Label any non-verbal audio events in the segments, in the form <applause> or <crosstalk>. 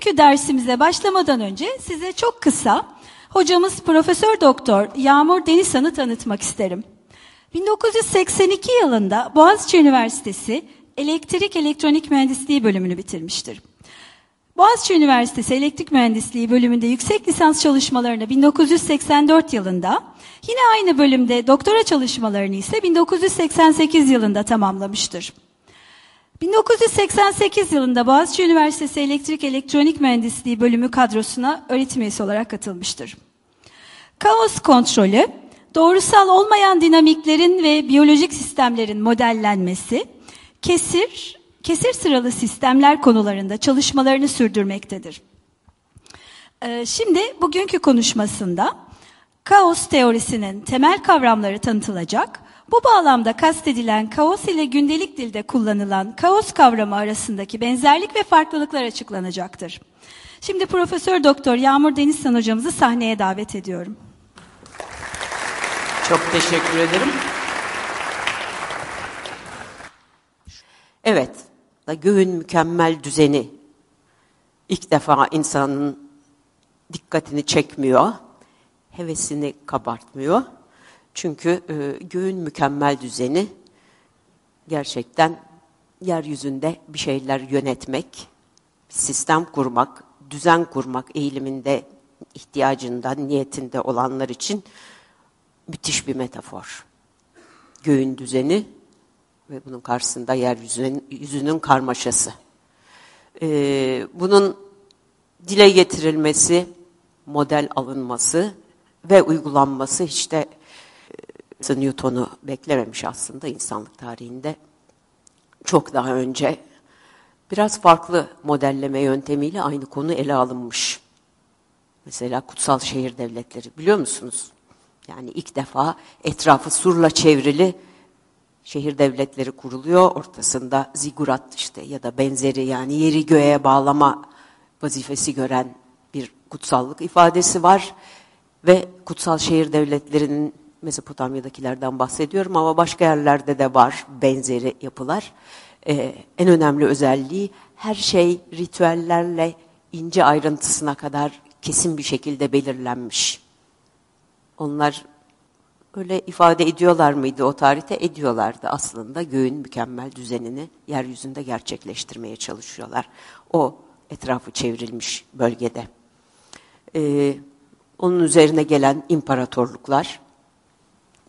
Bugünkü dersimize başlamadan önce size çok kısa hocamız Profesör Doktor Yağmur Denizhan'ı tanıtmak isterim. 1982 yılında Boğaziçi Üniversitesi Elektrik Elektronik Mühendisliği bölümünü bitirmiştir. Boğaziçi Üniversitesi Elektrik Mühendisliği bölümünde yüksek lisans çalışmalarını 1984 yılında, yine aynı bölümde doktora çalışmalarını ise 1988 yılında tamamlamıştır. 1988 yılında Boğaziçi Üniversitesi Elektrik Elektronik Mühendisliği bölümü kadrosuna öğretim üyesi olarak katılmıştır. Kaos kontrolü, doğrusal olmayan dinamiklerin ve biyolojik sistemlerin modellenmesi, kesir, kesir sıralı sistemler konularında çalışmalarını sürdürmektedir. Ee, şimdi bugünkü konuşmasında kaos teorisinin temel kavramları tanıtılacak. Bu bağlamda kastedilen kaos ile gündelik dilde kullanılan kaos kavramı arasındaki benzerlik ve farklılıklar açıklanacaktır. Şimdi Profesör Doktor Yağmur Denizsan hocamızı sahneye davet ediyorum. Çok teşekkür ederim. Evet, göğün mükemmel düzeni ilk defa insanın dikkatini çekmiyor, hevesini kabartmıyor. Çünkü e, göğün mükemmel düzeni gerçekten yeryüzünde bir şeyler yönetmek, sistem kurmak, düzen kurmak eğiliminde, ihtiyacından, niyetinde olanlar için müthiş bir metafor. Göğün düzeni ve bunun karşısında yeryüzünün yüzünün karmaşası. Ee, bunun dile getirilmesi, model alınması ve uygulanması işte Newton'u beklememiş aslında insanlık tarihinde. Çok daha önce biraz farklı modelleme yöntemiyle aynı konu ele alınmış. Mesela kutsal şehir devletleri biliyor musunuz? Yani ilk defa etrafı surla çevrili şehir devletleri kuruluyor. Ortasında zigurat işte ya da benzeri yani yeri göğe bağlama vazifesi gören bir kutsallık ifadesi var. Ve kutsal şehir devletlerinin Mezopotamya'dakilerden bahsediyorum ama başka yerlerde de var benzeri yapılar. Ee, en önemli özelliği her şey ritüellerle ince ayrıntısına kadar kesin bir şekilde belirlenmiş. Onlar öyle ifade ediyorlar mıydı o tarihte? Ediyorlardı aslında. Göğün mükemmel düzenini yeryüzünde gerçekleştirmeye çalışıyorlar. O etrafı çevrilmiş bölgede. Ee, onun üzerine gelen imparatorluklar,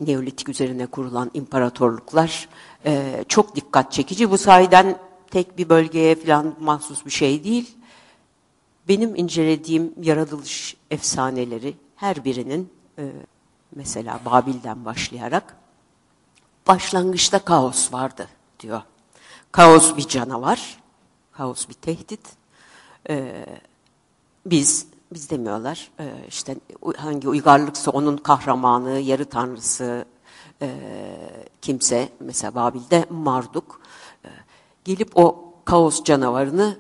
Neolitik üzerine kurulan imparatorluklar e, çok dikkat çekici. Bu sayeden tek bir bölgeye falan mahsus bir şey değil. Benim incelediğim yaratılış efsaneleri her birinin e, mesela Babil'den başlayarak başlangıçta kaos vardı diyor. Kaos bir canavar, kaos bir tehdit. Ee, biz, biz demiyorlar, ee, işte hangi uygarlıksa onun kahramanı, yarı tanrısı, e, kimse, mesela Babil'de Marduk, e, gelip o kaos canavarını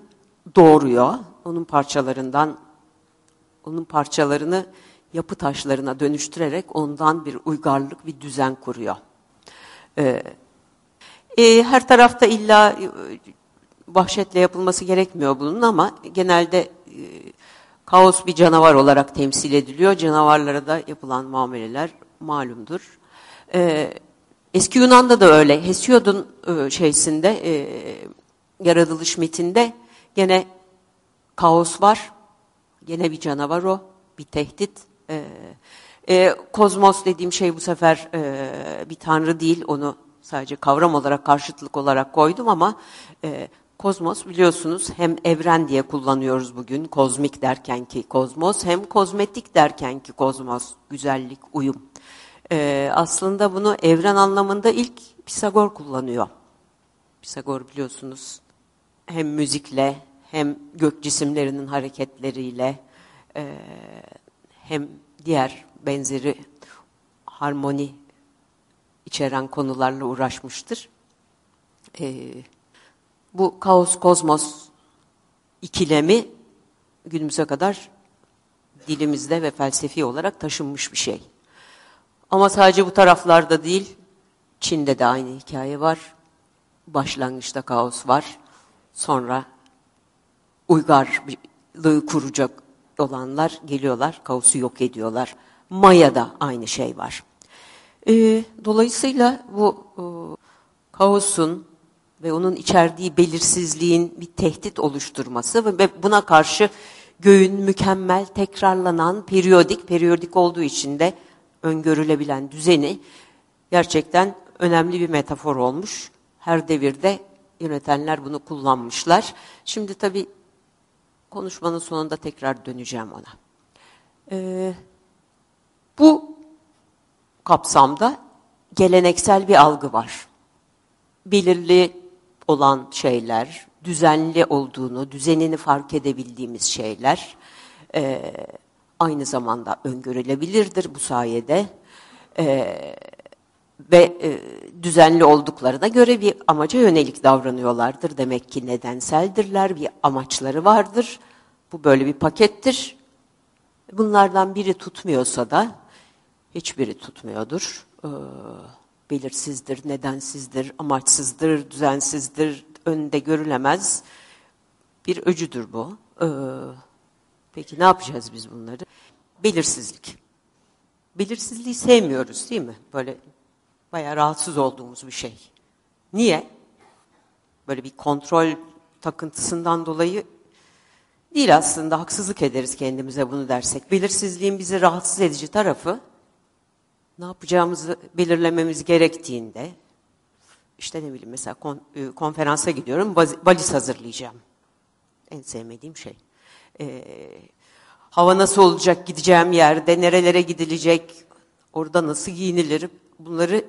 doğuruyor. Onun parçalarından, onun parçalarını yapı taşlarına dönüştürerek ondan bir uygarlık, bir düzen kuruyor. Ee, e, her tarafta illa e, vahşetle yapılması gerekmiyor bunun ama genelde e, kaos bir canavar olarak temsil ediliyor. Canavarlara da yapılan muameleler malumdur. Ee, eski Yunan'da da öyle. Hesiod'un e, şeysinde, e, yaratılış mitinde gene kaos var. Gene bir canavar o, bir tehdit. E, e, kozmos dediğim şey bu sefer e, bir tanrı değil, onu sadece kavram olarak, karşıtlık olarak koydum ama e, kozmos biliyorsunuz hem evren diye kullanıyoruz bugün, kozmik derken ki kozmos, hem kozmetik derken ki kozmos, güzellik, uyum. E, aslında bunu evren anlamında ilk Pisagor kullanıyor. Pisagor biliyorsunuz hem müzikle hem gök cisimlerinin hareketleriyle e, hem diğer benzeri harmoni içeren konularla uğraşmıştır. Ee, bu kaos kozmos ikilemi günümüze kadar dilimizde ve felsefi olarak taşınmış bir şey. Ama sadece bu taraflarda değil, Çin'de de aynı hikaye var. Başlangıçta kaos var. Sonra uygarlığı kuracak olanlar geliyorlar, kaosu yok ediyorlar. Maya'da aynı şey var. E, dolayısıyla bu e, kaosun ve onun içerdiği belirsizliğin bir tehdit oluşturması ve buna karşı göğün mükemmel, tekrarlanan, periyodik, periyodik olduğu için de öngörülebilen düzeni gerçekten önemli bir metafor olmuş. Her devirde yönetenler bunu kullanmışlar. Şimdi tabii konuşmanın sonunda tekrar döneceğim ona. Ee, bu kapsamda geleneksel bir algı var. Belirli olan şeyler, düzenli olduğunu, düzenini fark edebildiğimiz şeyler e, aynı zamanda öngörülebilirdir bu sayede. E, ve e, düzenli olduklarına göre bir amaca yönelik davranıyorlardır. Demek ki nedenseldirler, bir amaçları vardır. Bu böyle bir pakettir. Bunlardan biri tutmuyorsa da hiçbiri tutmuyordur. Ee, belirsizdir, nedensizdir, amaçsızdır, düzensizdir, önünde görülemez bir öcüdür bu. Ee, peki ne yapacağız biz bunları? Belirsizlik. Belirsizliği sevmiyoruz değil mi? Böyle bayağı rahatsız olduğumuz bir şey. Niye? Böyle bir kontrol takıntısından dolayı değil aslında haksızlık ederiz kendimize bunu dersek. Belirsizliğin bizi rahatsız edici tarafı ne yapacağımızı belirlememiz gerektiğinde işte ne bileyim mesela kon, e, konferansa gidiyorum valiz hazırlayacağım. En sevmediğim şey. Ee, hava nasıl olacak gideceğim yerde, nerelere gidilecek, orada nasıl giyinilir bunları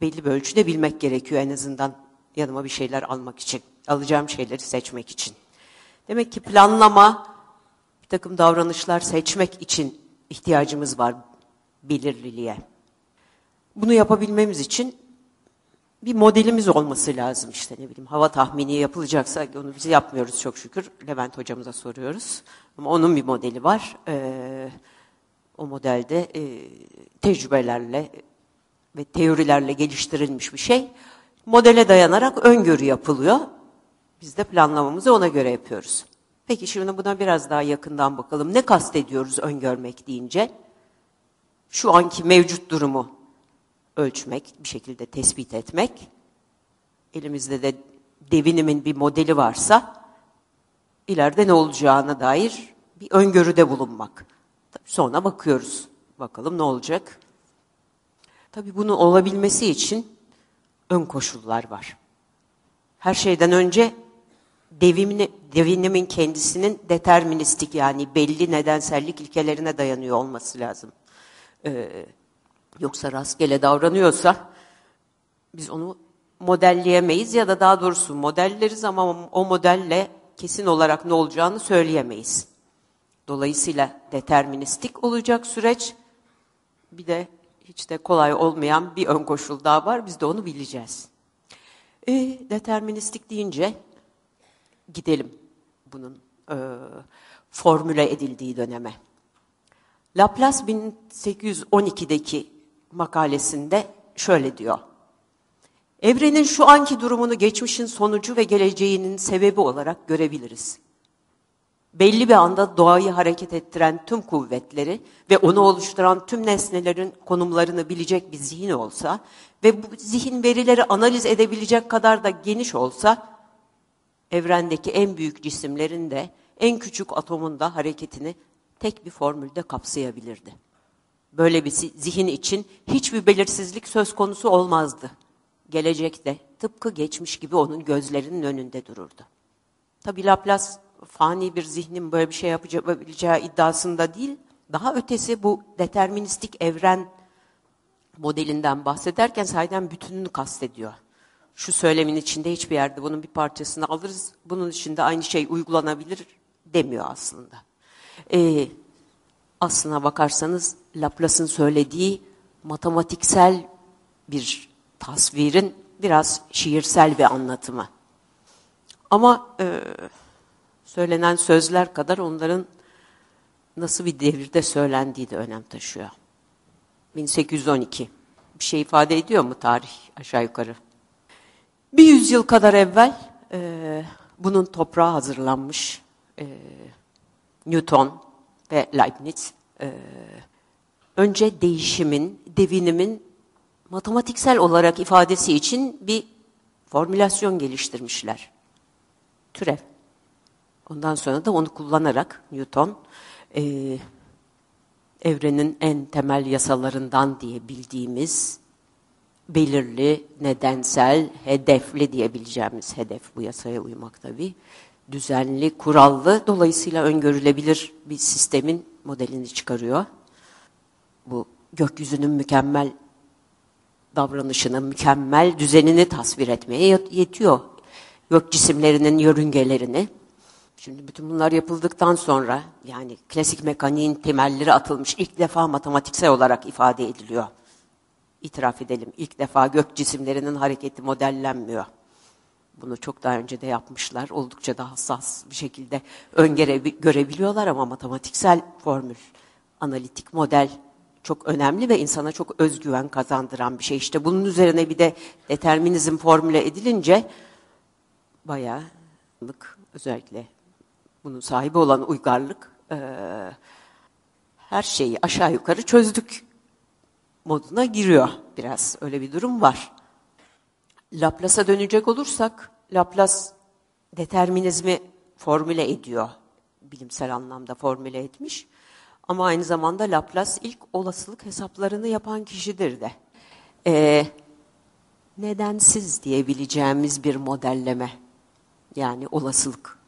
belli bir ölçüde bilmek gerekiyor en azından yanıma bir şeyler almak için, alacağım şeyleri seçmek için. Demek ki planlama, bir takım davranışlar seçmek için ihtiyacımız var belirliliğe. Bunu yapabilmemiz için bir modelimiz olması lazım işte ne bileyim hava tahmini yapılacaksa onu biz yapmıyoruz çok şükür. Levent hocamıza soruyoruz. Ama onun bir modeli var. Ee, o modelde e, tecrübelerle ve teorilerle geliştirilmiş bir şey. Modele dayanarak öngörü yapılıyor. Biz de planlamamızı ona göre yapıyoruz. Peki şimdi buna biraz daha yakından bakalım. Ne kastediyoruz öngörmek deyince şu anki mevcut durumu ölçmek, bir şekilde tespit etmek. Elimizde de devinimin bir modeli varsa ileride ne olacağına dair bir öngörüde bulunmak. Sonra bakıyoruz. Bakalım ne olacak? Tabii bunun olabilmesi için ön koşullar var. Her şeyden önce devimini, devinimin kendisinin deterministik yani belli nedensellik ilkelerine dayanıyor olması lazım. Ee, yoksa rastgele davranıyorsa biz onu modelleyemeyiz ya da daha doğrusu modelleriz ama o modelle kesin olarak ne olacağını söyleyemeyiz. Dolayısıyla deterministik olacak süreç bir de hiç de kolay olmayan bir ön koşul daha var. Biz de onu bileceğiz. E, deterministik deyince gidelim bunun e, formüle edildiği döneme. Laplace 1812'deki makalesinde şöyle diyor. Evrenin şu anki durumunu geçmişin sonucu ve geleceğinin sebebi olarak görebiliriz. Belli bir anda doğayı hareket ettiren tüm kuvvetleri ve onu oluşturan tüm nesnelerin konumlarını bilecek bir zihin olsa ve bu zihin verileri analiz edebilecek kadar da geniş olsa, evrendeki en büyük cisimlerin de en küçük atomun da hareketini tek bir formülde kapsayabilirdi. Böyle bir zihin için hiçbir belirsizlik söz konusu olmazdı. Gelecekte tıpkı geçmiş gibi onun gözlerinin önünde dururdu. Tabi Laplace fani bir zihnin böyle bir şey yapabileceği iddiasında değil, daha ötesi bu deterministik evren modelinden bahsederken sahiden bütününü kastediyor. Şu söylemin içinde hiçbir yerde bunun bir parçasını alırız, bunun içinde aynı şey uygulanabilir demiyor aslında. Ee, aslına bakarsanız Laplace'ın söylediği matematiksel bir tasvirin biraz şiirsel bir anlatımı. Ama e, söylenen sözler kadar onların nasıl bir devirde söylendiği de önem taşıyor. 1812. Bir şey ifade ediyor mu tarih aşağı yukarı? Bir yüzyıl kadar evvel e, bunun toprağı hazırlanmış e, Newton ve Leibniz e, önce değişimin, devinimin matematiksel olarak ifadesi için bir formülasyon geliştirmişler. Türev. Ondan sonra da onu kullanarak Newton e, evrenin en temel yasalarından diye bildiğimiz belirli, nedensel, hedefli diyebileceğimiz hedef bu yasaya uymak tabii. Düzenli, kurallı, dolayısıyla öngörülebilir bir sistemin modelini çıkarıyor. Bu gökyüzünün mükemmel davranışını, mükemmel düzenini tasvir etmeye yetiyor. Gök cisimlerinin yörüngelerini. Şimdi bütün bunlar yapıldıktan sonra yani klasik mekaniğin temelleri atılmış ilk defa matematiksel olarak ifade ediliyor. İtiraf edelim ilk defa gök cisimlerinin hareketi modellenmiyor. Bunu çok daha önce de yapmışlar. Oldukça da hassas bir şekilde görebiliyorlar ama matematiksel formül, analitik model çok önemli ve insana çok özgüven kazandıran bir şey. İşte bunun üzerine bir de determinizm formüle edilince bayağı özellikle bunun sahibi olan uygarlık e, her şeyi aşağı yukarı çözdük moduna giriyor biraz. Öyle bir durum var. Laplace'a dönecek olursak, Laplace determinizmi formüle ediyor. Bilimsel anlamda formüle etmiş. Ama aynı zamanda Laplace ilk olasılık hesaplarını yapan kişidir de. Ee, nedensiz diyebileceğimiz bir modelleme. Yani olasılık.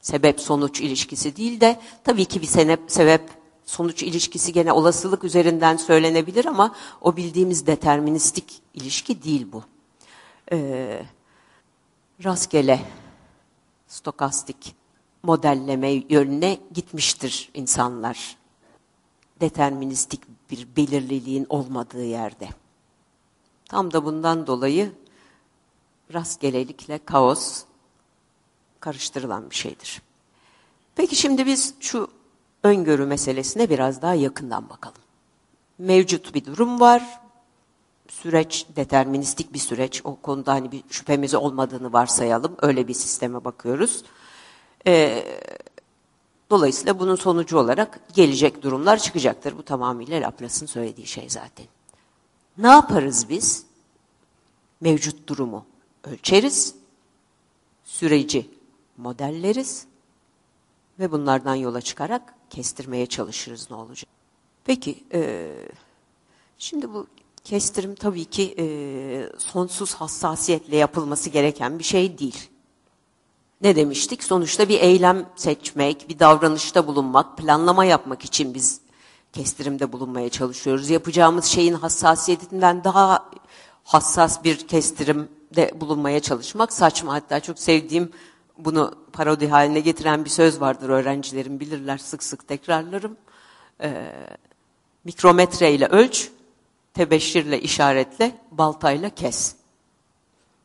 Sebep-sonuç ilişkisi değil de tabii ki bir sebep sonuç ilişkisi gene olasılık üzerinden söylenebilir ama o bildiğimiz deterministik ilişki değil bu. Ee, rastgele, stokastik modelleme yönüne gitmiştir insanlar. Deterministik bir belirliliğin olmadığı yerde. Tam da bundan dolayı rastgelelikle kaos karıştırılan bir şeydir. Peki şimdi biz şu öngörü meselesine biraz daha yakından bakalım. Mevcut bir durum var. Süreç deterministik bir süreç. O konuda hani bir şüphemiz olmadığını varsayalım. Öyle bir sisteme bakıyoruz. Ee, dolayısıyla bunun sonucu olarak gelecek durumlar çıkacaktır. Bu tamamıyla Laplace'ın söylediği şey zaten. Ne yaparız biz? Mevcut durumu ölçeriz, süreci modelleriz ve bunlardan yola çıkarak kestirmeye çalışırız ne olacak. Peki, e, şimdi bu kestirim tabii ki e, sonsuz hassasiyetle yapılması gereken bir şey değil. Ne demiştik? Sonuçta bir eylem seçmek, bir davranışta bulunmak, planlama yapmak için biz kestirimde bulunmaya çalışıyoruz. Yapacağımız şeyin hassasiyetinden daha hassas bir kestirimde bulunmaya çalışmak saçma. Hatta çok sevdiğim bunu parodi haline getiren bir söz vardır öğrencilerim bilirler sık sık tekrarlarım. Ee, mikrometre ile ölç, tebeşirle işaretle, baltayla kes.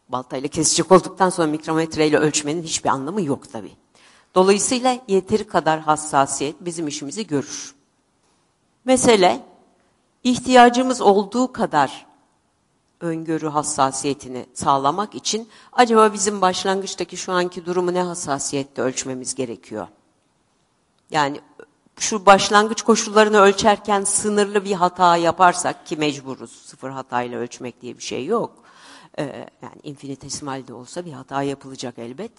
Baltayla kesecek olduktan sonra mikrometre ile ölçmenin hiçbir anlamı yok tabi. Dolayısıyla yeteri kadar hassasiyet bizim işimizi görür. Mesele ihtiyacımız olduğu kadar öngörü hassasiyetini sağlamak için acaba bizim başlangıçtaki şu anki durumu ne hassasiyette ölçmemiz gerekiyor? Yani şu başlangıç koşullarını ölçerken sınırlı bir hata yaparsak ki mecburuz sıfır hatayla ölçmek diye bir şey yok. Ee, yani infinitesimal de olsa bir hata yapılacak elbet.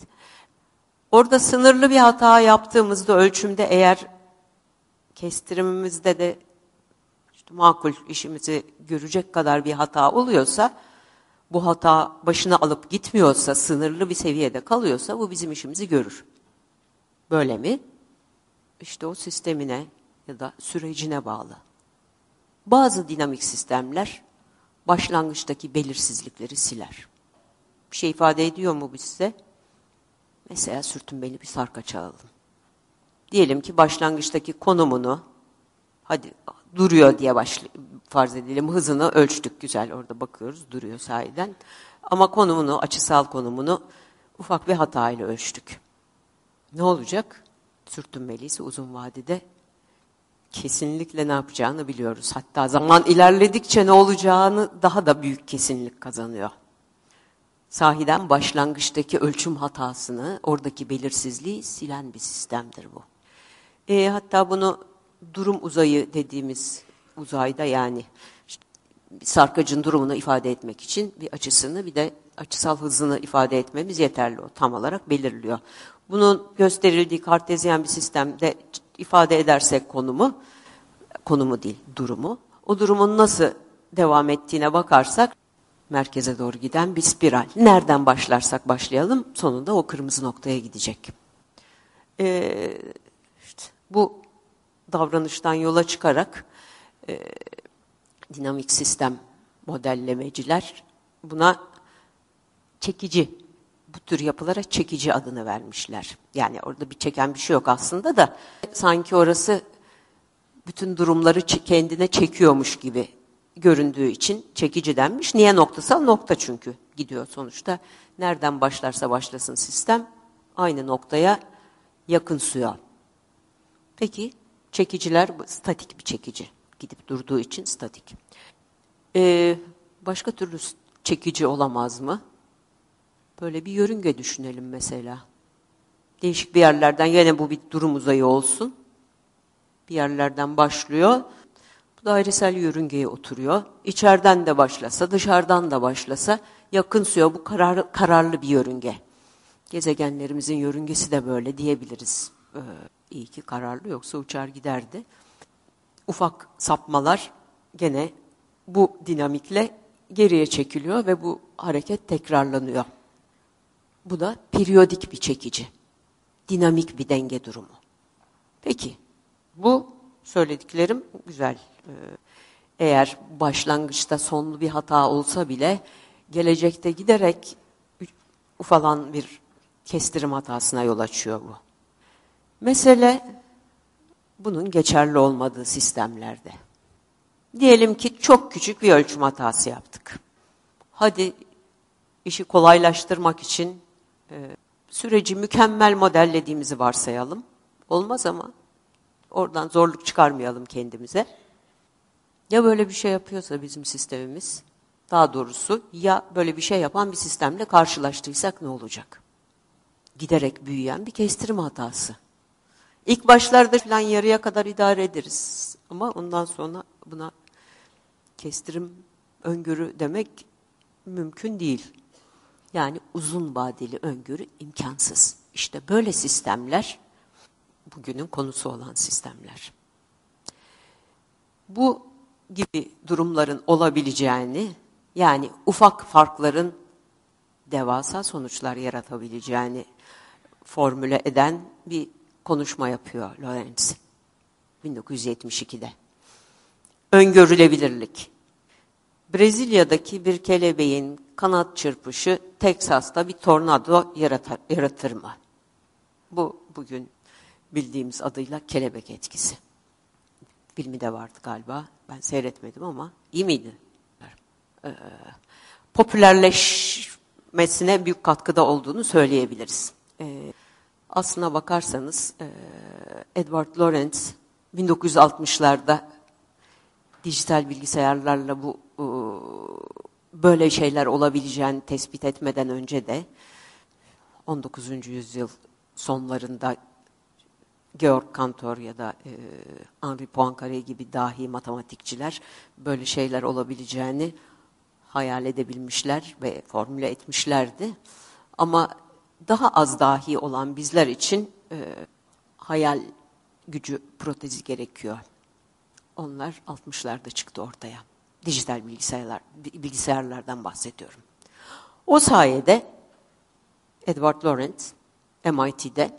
Orada sınırlı bir hata yaptığımızda ölçümde eğer kestirimimizde de makul işimizi görecek kadar bir hata oluyorsa, bu hata başına alıp gitmiyorsa, sınırlı bir seviyede kalıyorsa bu bizim işimizi görür. Böyle mi? İşte o sistemine ya da sürecine bağlı. Bazı dinamik sistemler başlangıçtaki belirsizlikleri siler. Bir şey ifade ediyor mu bu size? Mesela sürtünmeli bir sarka çalalım. Diyelim ki başlangıçtaki konumunu, hadi duruyor diye başlı, farz edelim. Hızını ölçtük güzel orada bakıyoruz duruyor sahiden. Ama konumunu, açısal konumunu ufak bir hatayla ölçtük. Ne olacak? Sürtünmeliyse uzun vadede kesinlikle ne yapacağını biliyoruz. Hatta zaman ilerledikçe ne olacağını daha da büyük kesinlik kazanıyor. sahiden başlangıçtaki ölçüm hatasını, oradaki belirsizliği silen bir sistemdir bu. E, hatta bunu durum uzayı dediğimiz uzayda yani işte sarkacın durumunu ifade etmek için bir açısını bir de açısal hızını ifade etmemiz yeterli. O tam olarak belirliyor. Bunun gösterildiği kartezyen bir sistemde ifade edersek konumu, konumu değil durumu, o durumun nasıl devam ettiğine bakarsak merkeze doğru giden bir spiral. Nereden başlarsak başlayalım sonunda o kırmızı noktaya gidecek. Ee, işte bu davranıştan yola çıkarak e, dinamik sistem modellemeciler buna çekici, bu tür yapılara çekici adını vermişler. Yani orada bir çeken bir şey yok aslında da sanki orası bütün durumları kendine çekiyormuş gibi göründüğü için çekici denmiş. Niye noktasal? Nokta çünkü gidiyor sonuçta. Nereden başlarsa başlasın sistem aynı noktaya yakın suya. Peki çekiciler statik bir çekici. Gidip durduğu için statik. Ee, başka türlü çekici olamaz mı? Böyle bir yörünge düşünelim mesela. Değişik bir yerlerden yine bu bir durum uzayı olsun. Bir yerlerden başlıyor. Bu dairesel yörüngeye oturuyor. İçeriden de başlasa, dışarıdan da başlasa yakın suya bu karar, kararlı bir yörünge. Gezegenlerimizin yörüngesi de böyle diyebiliriz. Ee, iyi ki kararlı yoksa uçar giderdi. Ufak sapmalar gene bu dinamikle geriye çekiliyor ve bu hareket tekrarlanıyor. Bu da periyodik bir çekici. Dinamik bir denge durumu. Peki, bu söylediklerim güzel. Ee, eğer başlangıçta sonlu bir hata olsa bile gelecekte giderek ufalan bir kestirim hatasına yol açıyor bu. Mesele bunun geçerli olmadığı sistemlerde. Diyelim ki çok küçük bir ölçüm hatası yaptık. Hadi işi kolaylaştırmak için e, süreci mükemmel modellediğimizi varsayalım. Olmaz ama oradan zorluk çıkarmayalım kendimize. Ya böyle bir şey yapıyorsa bizim sistemimiz, daha doğrusu ya böyle bir şey yapan bir sistemle karşılaştıysak ne olacak? Giderek büyüyen bir kestirim hatası. İlk başlarda falan yarıya kadar idare ederiz. Ama ondan sonra buna kestirim öngörü demek mümkün değil. Yani uzun vadeli öngörü imkansız. İşte böyle sistemler bugünün konusu olan sistemler. Bu gibi durumların olabileceğini yani ufak farkların devasa sonuçlar yaratabileceğini formüle eden bir konuşma yapıyor Lorenz 1972'de. Öngörülebilirlik. Brezilya'daki bir kelebeğin kanat çırpışı Teksas'ta bir tornado yaratır, yaratır mı? Bu bugün bildiğimiz adıyla kelebek etkisi. Filmi de vardı galiba. Ben seyretmedim ama iyi miydi? Ee, popülerleşmesine büyük katkıda olduğunu söyleyebiliriz. Ee, aslına bakarsanız e, Edward Lorenz 1960'larda dijital bilgisayarlarla bu e, böyle şeyler olabileceğini tespit etmeden önce de 19. yüzyıl sonlarında Georg Cantor ya da e, Henri Poincaré gibi dahi matematikçiler böyle şeyler olabileceğini hayal edebilmişler ve formüle etmişlerdi. Ama daha az dahi olan bizler için e, hayal gücü protezi gerekiyor. Onlar 60'larda çıktı ortaya. Dijital bilgisayarlar, bilgisayarlardan bahsediyorum. O sayede Edward Lorenz MIT'de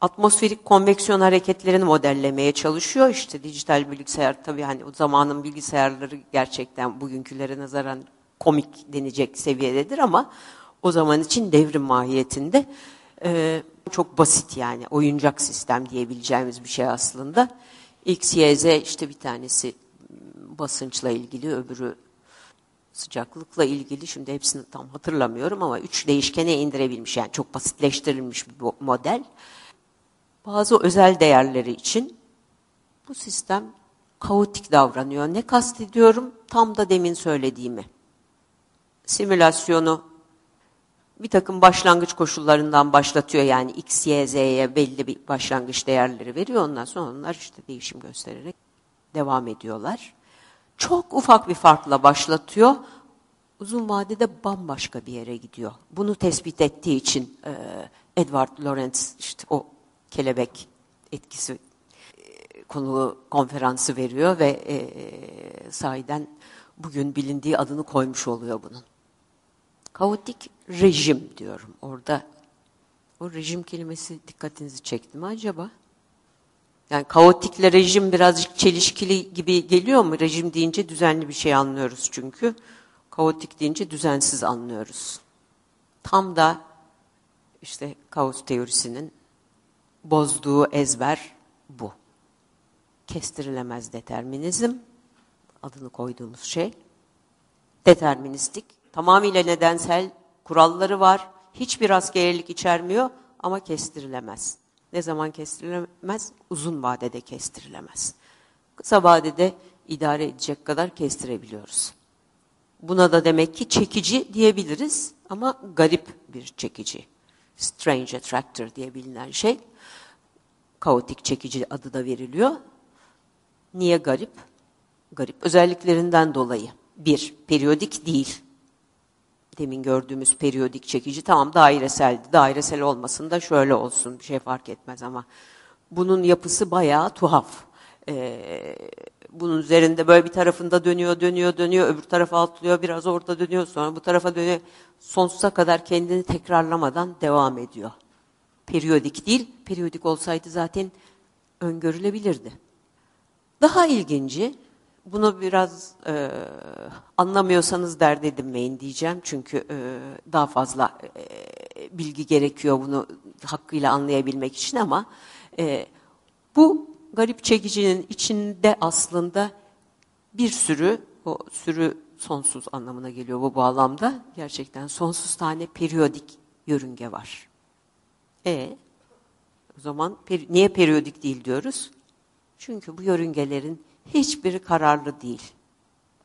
atmosferik konveksiyon hareketlerini modellemeye çalışıyor. İşte dijital bilgisayar tabii hani o zamanın bilgisayarları gerçekten bugünkülere nazaran komik denecek seviyededir ama o zaman için devrim mahiyetinde e, çok basit yani oyuncak sistem diyebileceğimiz bir şey aslında. X, Y, Z işte bir tanesi basınçla ilgili öbürü sıcaklıkla ilgili şimdi hepsini tam hatırlamıyorum ama üç değişkene indirebilmiş yani çok basitleştirilmiş bir model. Bazı özel değerleri için bu sistem kaotik davranıyor. Ne kastediyorum? Tam da demin söylediğimi. Simülasyonu bir takım başlangıç koşullarından başlatıyor. Yani X, Y, Z'ye belli bir başlangıç değerleri veriyor. Ondan sonra onlar işte değişim göstererek devam ediyorlar. Çok ufak bir farkla başlatıyor. Uzun vadede bambaşka bir yere gidiyor. Bunu tespit ettiği için e, Edward Lorenz işte o kelebek etkisi e, konulu konferansı veriyor ve e, sahiden bugün bilindiği adını koymuş oluyor bunun. Kaotik rejim diyorum. Orada o rejim kelimesi dikkatinizi çekti mi acaba? Yani kaotikle rejim birazcık çelişkili gibi geliyor mu? Rejim deyince düzenli bir şey anlıyoruz çünkü. Kaotik deyince düzensiz anlıyoruz. Tam da işte kaos teorisinin bozduğu ezber bu. Kestirilemez determinizm, adını koyduğumuz şey. Deterministik, tamamıyla nedensel kuralları var. Hiçbir askerlik içermiyor ama kestirilemez. Ne zaman kestirilemez? Uzun vadede kestirilemez. Kısa vadede idare edecek kadar kestirebiliyoruz. Buna da demek ki çekici diyebiliriz ama garip bir çekici. Strange attractor diye bilinen şey. Kaotik çekici adı da veriliyor. Niye garip? Garip özelliklerinden dolayı. Bir, periyodik değil. Demin gördüğümüz periyodik çekici tamam daireseldi. Dairesel olmasın da şöyle olsun bir şey fark etmez ama bunun yapısı bayağı tuhaf. Ee, bunun üzerinde böyle bir tarafında dönüyor, dönüyor, dönüyor, öbür tarafa atlıyor, biraz orada dönüyor, sonra bu tarafa dönüyor. Sonsuza kadar kendini tekrarlamadan devam ediyor. Periyodik değil, periyodik olsaydı zaten öngörülebilirdi. Daha ilginci, bunu biraz e, anlamıyorsanız dert edinmeyin diyeceğim. Çünkü e, daha fazla e, bilgi gerekiyor bunu hakkıyla anlayabilmek için ama e, bu garip çekicinin içinde aslında bir sürü, o sürü sonsuz anlamına geliyor bu bağlamda. Gerçekten sonsuz tane periyodik yörünge var. E o zaman per, niye periyodik değil diyoruz? Çünkü bu yörüngelerin hiçbiri kararlı değil.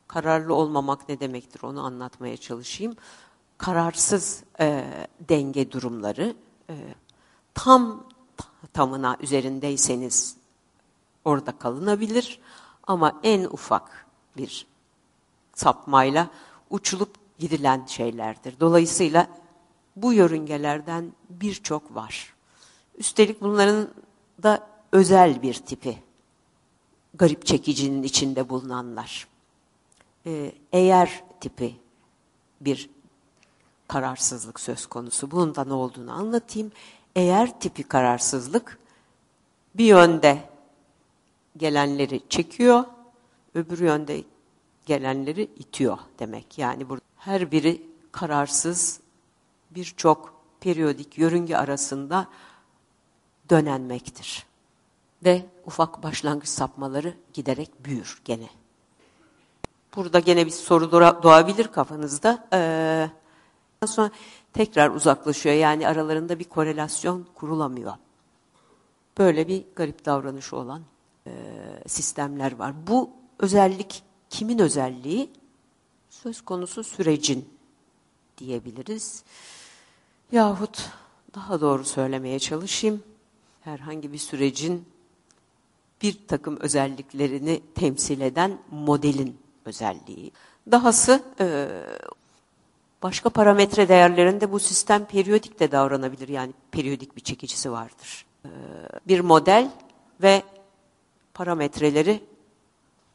Kararlı olmamak ne demektir onu anlatmaya çalışayım. Kararsız e, denge durumları e, tam tamına üzerindeyseniz orada kalınabilir ama en ufak bir sapmayla uçulup gidilen şeylerdir. Dolayısıyla bu yörüngelerden birçok var. Üstelik bunların da özel bir tipi. Garip çekicinin içinde bulunanlar. Ee, eğer tipi bir kararsızlık söz konusu. Bunun da ne olduğunu anlatayım. Eğer tipi kararsızlık bir yönde gelenleri çekiyor, öbür yönde gelenleri itiyor demek. Yani burada her biri kararsız birçok periyodik yörünge arasında dönenmektir. Ve ufak başlangıç sapmaları giderek büyür gene. Burada gene bir soru doğabilir kafanızda. Ee, sonra tekrar uzaklaşıyor. Yani aralarında bir korelasyon kurulamıyor. Böyle bir garip davranışı olan e, sistemler var. Bu özellik kimin özelliği? Söz konusu sürecin diyebiliriz. Yahut daha doğru söylemeye çalışayım. Herhangi bir sürecin bir takım özelliklerini temsil eden modelin özelliği. Dahası e, başka parametre değerlerinde bu sistem periyodik de davranabilir. Yani periyodik bir çekicisi vardır. E, bir model ve parametreleri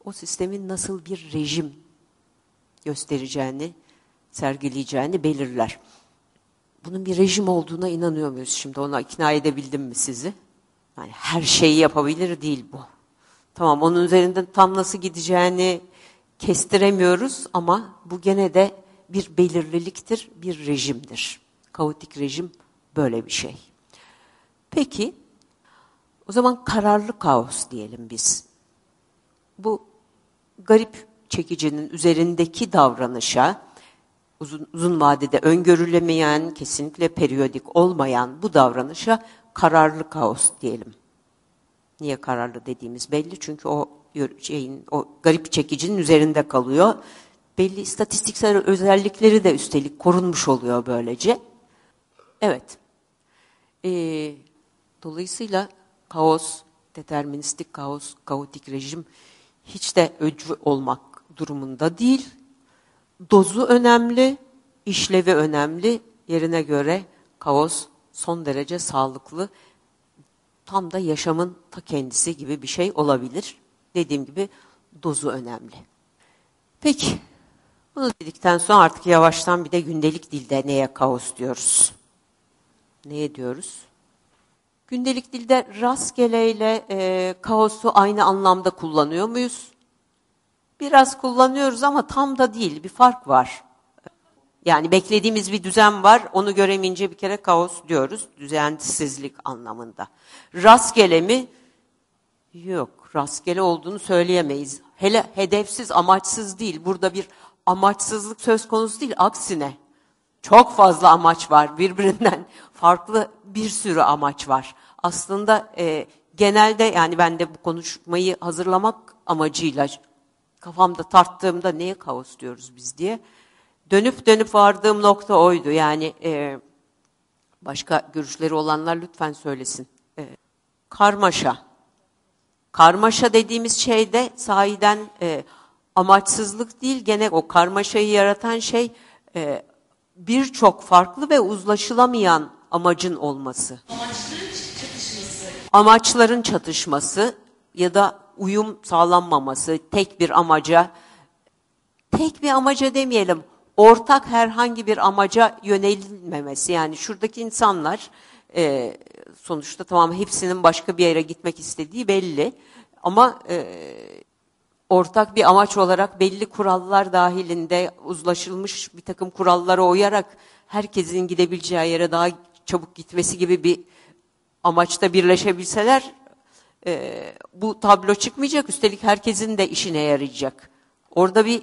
o sistemin nasıl bir rejim göstereceğini, sergileyeceğini belirler. Bunun bir rejim olduğuna inanıyor muyuz şimdi? Ona ikna edebildim mi sizi? Yani her şeyi yapabilir değil bu. Tamam onun üzerinden tam nasıl gideceğini kestiremiyoruz ama bu gene de bir belirliliktir, bir rejimdir. Kaotik rejim böyle bir şey. Peki o zaman kararlı kaos diyelim biz. Bu garip çekicinin üzerindeki davranışa, uzun, uzun vadede öngörülemeyen, kesinlikle periyodik olmayan bu davranışa kararlı kaos diyelim. Niye kararlı dediğimiz belli çünkü o şeyin, o garip çekicinin üzerinde kalıyor. Belli istatistiksel özellikleri de üstelik korunmuş oluyor böylece. Evet. Ee, dolayısıyla kaos, deterministik kaos, kaotik rejim hiç de öcü olmak durumunda değil. Dozu önemli, işlevi önemli. Yerine göre kaos son derece sağlıklı. Tam da yaşamın ta kendisi gibi bir şey olabilir. Dediğim gibi dozu önemli. Peki, bunu dedikten sonra artık yavaştan bir de gündelik dilde neye kaos diyoruz? Neye diyoruz? Gündelik dilde rastgeleyle e, kaosu aynı anlamda kullanıyor muyuz? Biraz kullanıyoruz ama tam da değil, bir fark var. Yani beklediğimiz bir düzen var, onu göremeyince bir kere kaos diyoruz, düzensizlik anlamında. Rastgele mi? Yok, rastgele olduğunu söyleyemeyiz. Hele hedefsiz, amaçsız değil. Burada bir amaçsızlık söz konusu değil, aksine. Çok fazla amaç var, birbirinden <laughs> farklı bir sürü amaç var. Aslında e, genelde yani ben de bu konuşmayı hazırlamak amacıyla kafamda tarttığımda neye kaos diyoruz biz diye dönüp dönüp vardığım nokta oydu. Yani e, başka görüşleri olanlar lütfen söylesin. E, karmaşa. Karmaşa dediğimiz şey de sahiden e, amaçsızlık değil, gene o karmaşayı yaratan şey e, birçok farklı ve uzlaşılamayan amacın olması. Amaçların çatışması. Amaçların çatışması ya da uyum sağlanmaması, tek bir amaca, tek bir amaca demeyelim, ortak herhangi bir amaca yönelilmemesi. Yani şuradaki insanlar e, sonuçta tamam hepsinin başka bir yere gitmek istediği belli. Ama e, ortak bir amaç olarak belli kurallar dahilinde uzlaşılmış bir takım kurallara uyarak herkesin gidebileceği yere daha çabuk gitmesi gibi bir amaçta birleşebilseler e, bu tablo çıkmayacak. Üstelik herkesin de işine yarayacak. Orada bir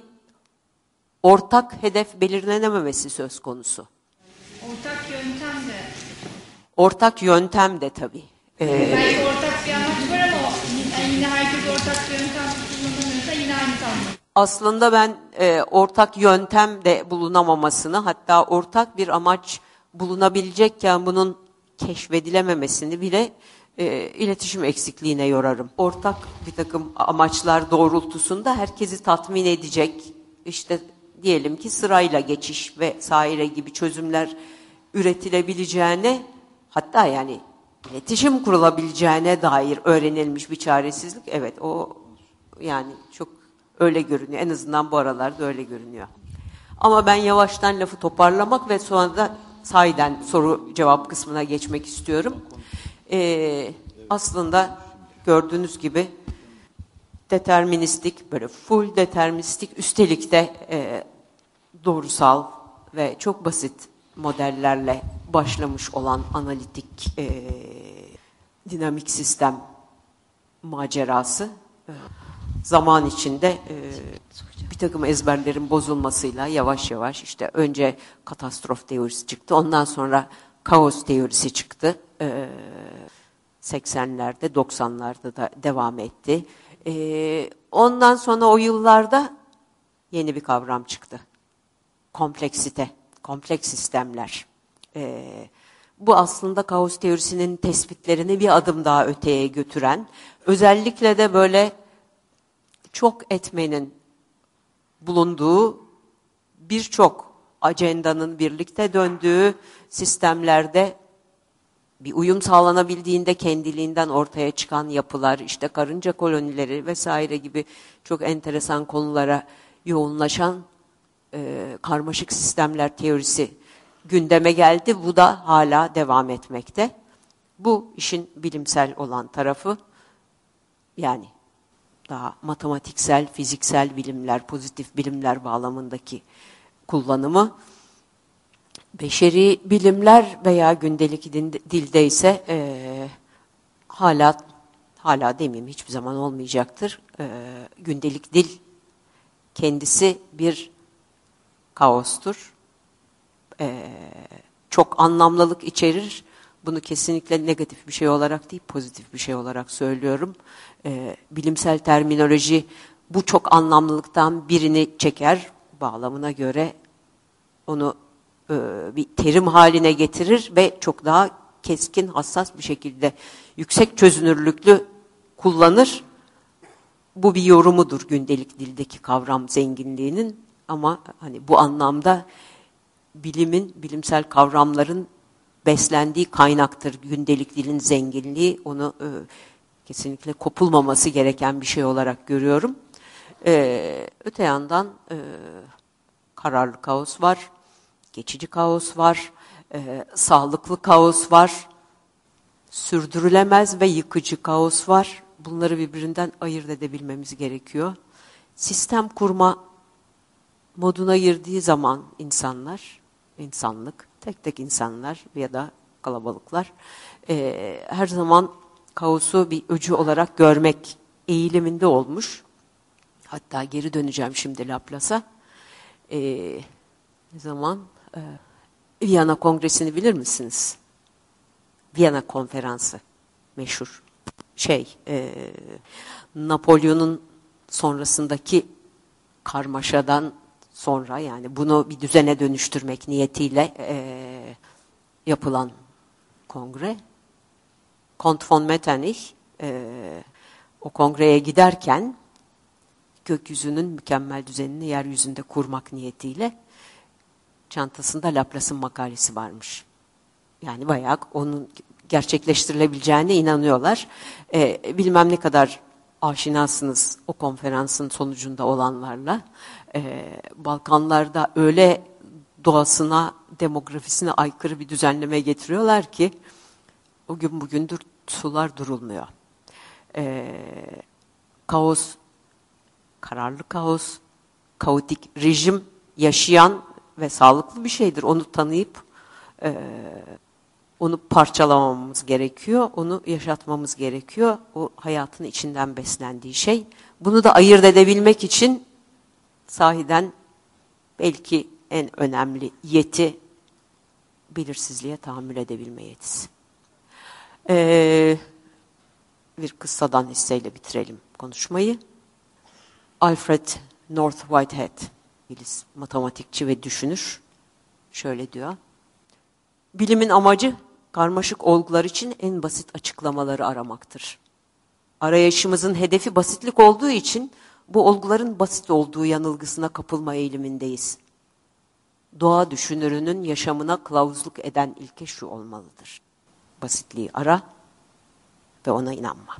ortak hedef belirlenememesi söz konusu. Ortak yöntem de. Ortak yöntem de tabii. Ee, Belki ortak bir amaç var ama yine, herkes ortak bir yöntem kullanamıyorsa yine aynı tablo. aslında ben e, ortak yöntem de bulunamamasını hatta ortak bir amaç bulunabilecekken bunun keşfedilememesini bile e, iletişim eksikliğine yorarım. Ortak bir takım amaçlar doğrultusunda herkesi tatmin edecek işte diyelim ki sırayla geçiş ve saire gibi çözümler üretilebileceğine hatta yani iletişim kurulabileceğine dair öğrenilmiş bir çaresizlik evet o yani çok öyle görünüyor. En azından bu aralarda öyle görünüyor. Ama ben yavaştan lafı toparlamak ve sonra da sahiden soru cevap kısmına geçmek istiyorum. Ee, aslında gördüğünüz gibi deterministik, böyle full deterministik, üstelik de e, doğrusal ve çok basit modellerle başlamış olan analitik e, dinamik sistem macerası e, zaman içinde e, bir takım ezberlerin bozulmasıyla yavaş yavaş işte önce katastrof teorisi çıktı, ondan sonra kaos teorisi çıktı. E, 80'lerde, 90'larda da devam etti. E, ondan sonra o yıllarda yeni bir kavram çıktı. Kompleksite, kompleks sistemler. E, bu aslında kaos teorisinin tespitlerini bir adım daha öteye götüren, özellikle de böyle çok etmenin bulunduğu birçok acendanın birlikte döndüğü sistemlerde bir uyum sağlanabildiğinde kendiliğinden ortaya çıkan yapılar, işte karınca kolonileri vesaire gibi çok enteresan konulara yoğunlaşan e, karmaşık sistemler teorisi gündeme geldi. Bu da hala devam etmekte. Bu işin bilimsel olan tarafı yani daha matematiksel, fiziksel bilimler, pozitif bilimler bağlamındaki kullanımı. Beşeri bilimler veya gündelik dilde ise e, hala hala demeyeyim hiçbir zaman olmayacaktır. E, gündelik dil kendisi bir kaostur. E, çok anlamlılık içerir. Bunu kesinlikle negatif bir şey olarak değil, pozitif bir şey olarak söylüyorum. E, bilimsel terminoloji bu çok anlamlılıktan birini çeker, bağlamına göre onu e, bir terim haline getirir ve çok daha keskin, hassas bir şekilde yüksek çözünürlüklü kullanır. Bu bir yorumudur gündelik dildeki kavram zenginliğinin ama hani bu anlamda bilimin, bilimsel kavramların beslendiği kaynaktır gündelik dilin zenginliği. Onu e, kesinlikle kopulmaması gereken bir şey olarak görüyorum. E, öte yandan e, kararlı kaos var, geçici kaos var, e, sağlıklı kaos var, sürdürülemez ve yıkıcı kaos var. Bunları birbirinden ayırt edebilmemiz gerekiyor. Sistem kurma moduna girdiği zaman insanlar, insanlık, tek tek insanlar ya da kalabalıklar e, her zaman kaosu bir öcü olarak görmek eğiliminde olmuş. Hatta geri döneceğim şimdi Laplace'a. E, ne zaman? E, Viyana Kongresi'ni bilir misiniz? Viyana Konferansı meşhur şey e, Napolyon'un sonrasındaki karmaşadan sonra yani bunu bir düzene dönüştürmek niyetiyle e, yapılan kongre. Kont von Metternich e, o kongreye giderken gökyüzünün mükemmel düzenini yeryüzünde kurmak niyetiyle çantasında Laplace'ın makalesi varmış. Yani bayağı onun gerçekleştirilebileceğine inanıyorlar. E, bilmem ne kadar aşinasınız o konferansın sonucunda olanlarla. E, Balkanlarda öyle doğasına, demografisine aykırı bir düzenleme getiriyorlar ki o gün bugündür sular durulmuyor. E, kaos, kararlı kaos, kaotik rejim yaşayan ve sağlıklı bir şeydir. Onu tanıyıp e, onu parçalamamamız gerekiyor, onu yaşatmamız gerekiyor. O hayatın içinden beslendiği şey. Bunu da ayırt edebilmek için sahiden belki en önemli yeti belirsizliğe tahammül edebilme yetisi. Ee, bir kıssadan hisseyle bitirelim konuşmayı. Alfred North Whitehead, İngiliz matematikçi ve düşünür, şöyle diyor. Bilimin amacı karmaşık olgular için en basit açıklamaları aramaktır. Arayışımızın hedefi basitlik olduğu için bu olguların basit olduğu yanılgısına kapılma eğilimindeyiz. Doğa düşünürünün yaşamına kılavuzluk eden ilke şu olmalıdır. Basitliği ara ve ona inanma.